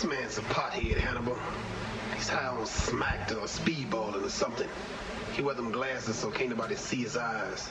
This man's a pothead, Hannibal. He's high on smacked or uh, speedballing or something. He wears them glasses so can't nobody see his eyes.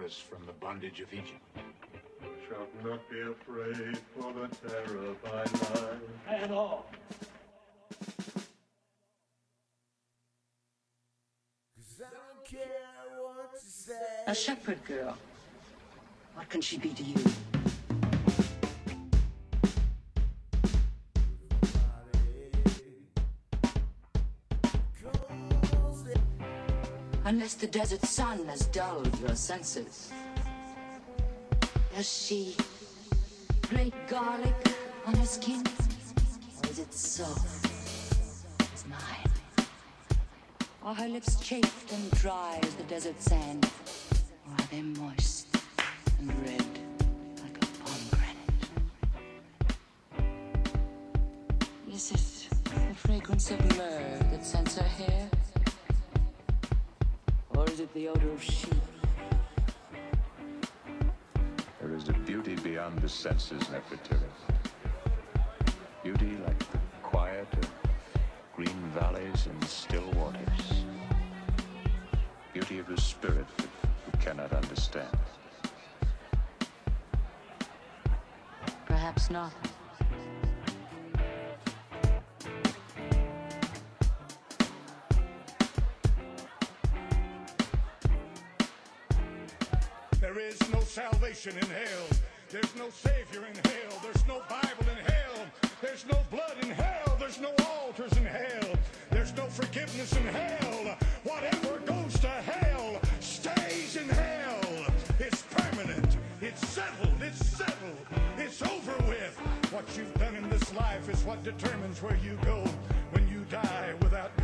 Deliver us from the bondage of Egypt. Shalt not be afraid for the terror by night. at all. A shepherd girl. What can she be to you? Unless the desert sun has dulled your senses. Does she grate garlic on her skin? Or is it soft as mine? Are her lips chafed and dry as the desert sand? Or are they moist the odor of sheep? There is a beauty beyond the senses, Nefretiri. Beauty like the quiet of green valleys and still waters. Beauty of the spirit that we cannot understand. Perhaps not. Salvation in hell. There's no Savior in hell. There's no Bible in hell. There's no blood in hell. There's no altars in hell. There's no forgiveness in hell. Whatever goes to hell stays in hell. It's permanent. It's settled. It's settled. It's over with. What you've done in this life is what determines where you go. When you die without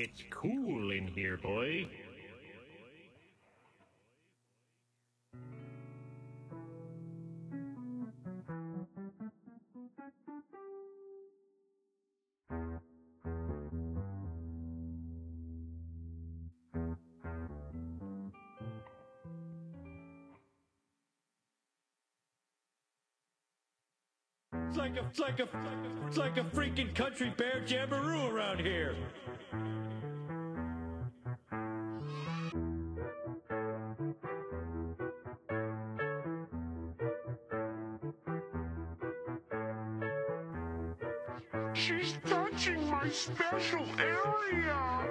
It's cool in here, boy. It's like a, it's like a, it's like a freaking country bear jamboree around here. Area.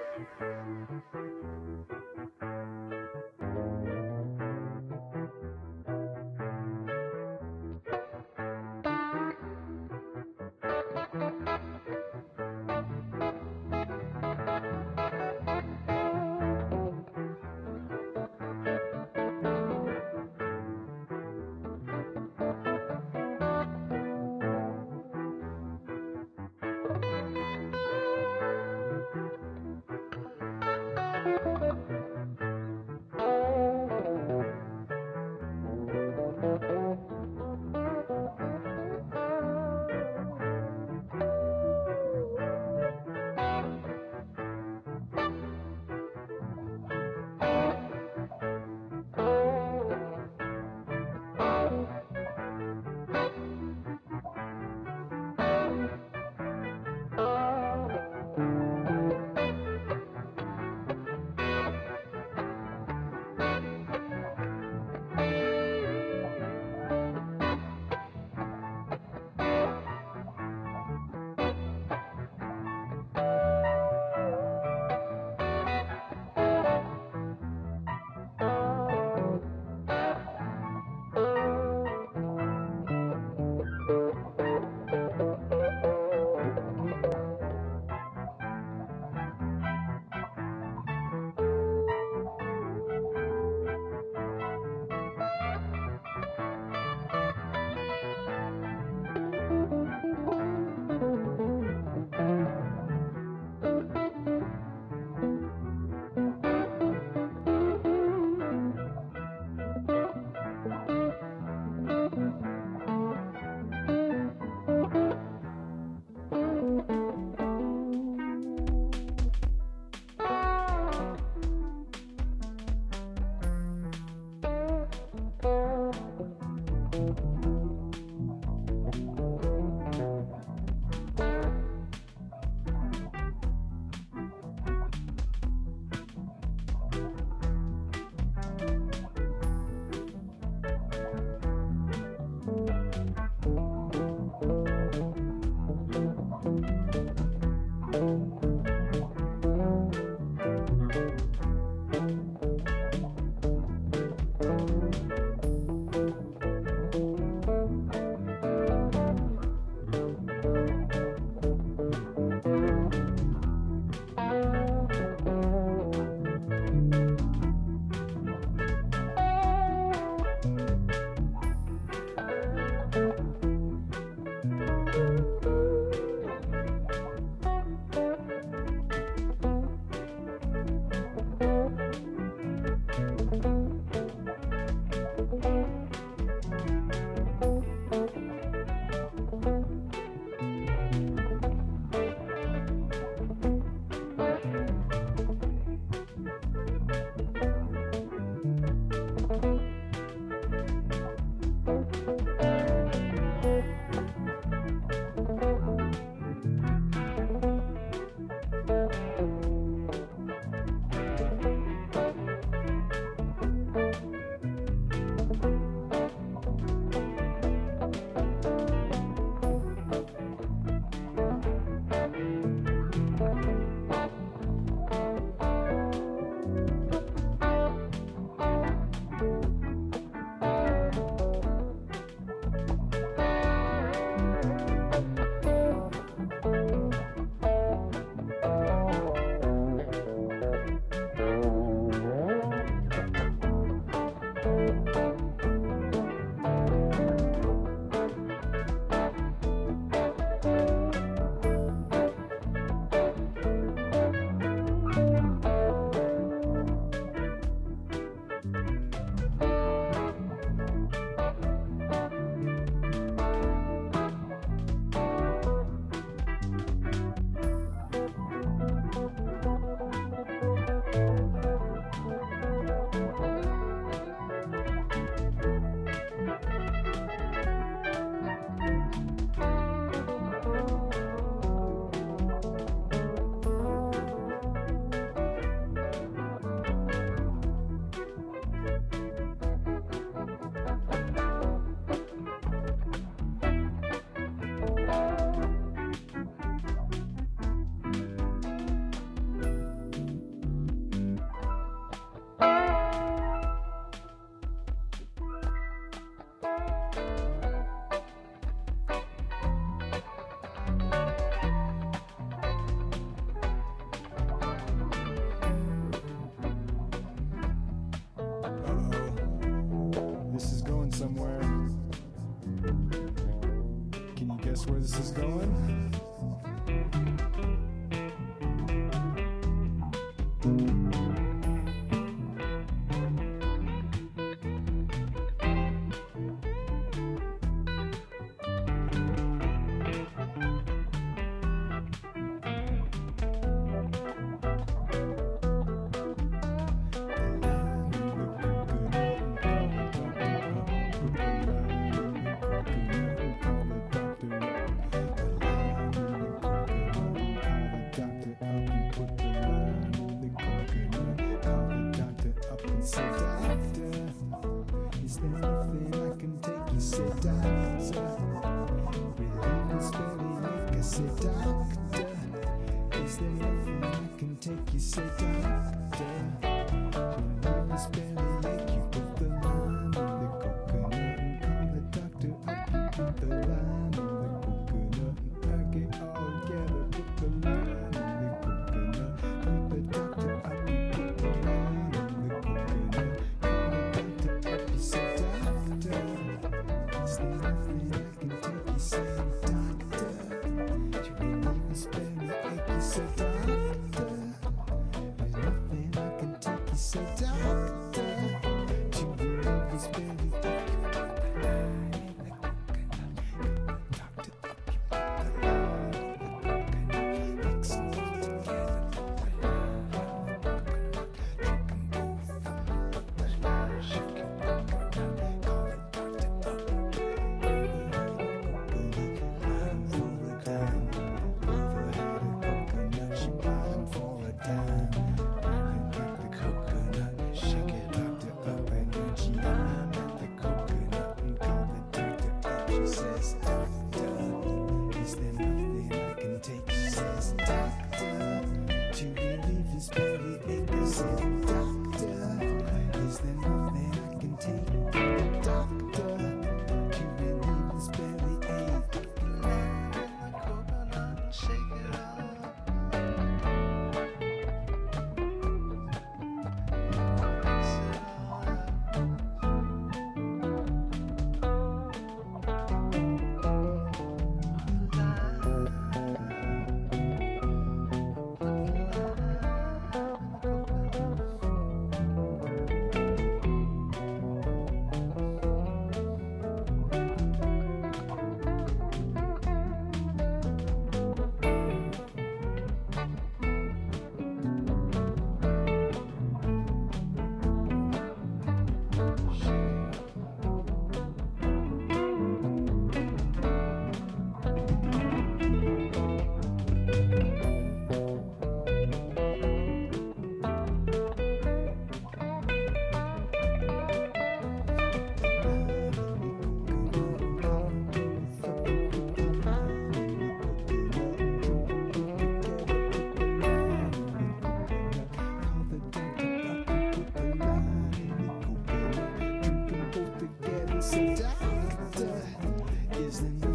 than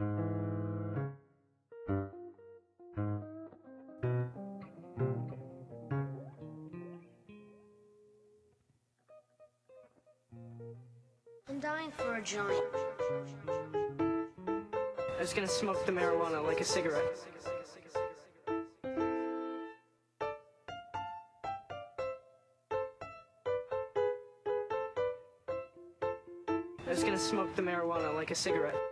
I'm dying for a joint. I was gonna smoke the marijuana like a cigarette. I was gonna smoke the marijuana like a cigarette.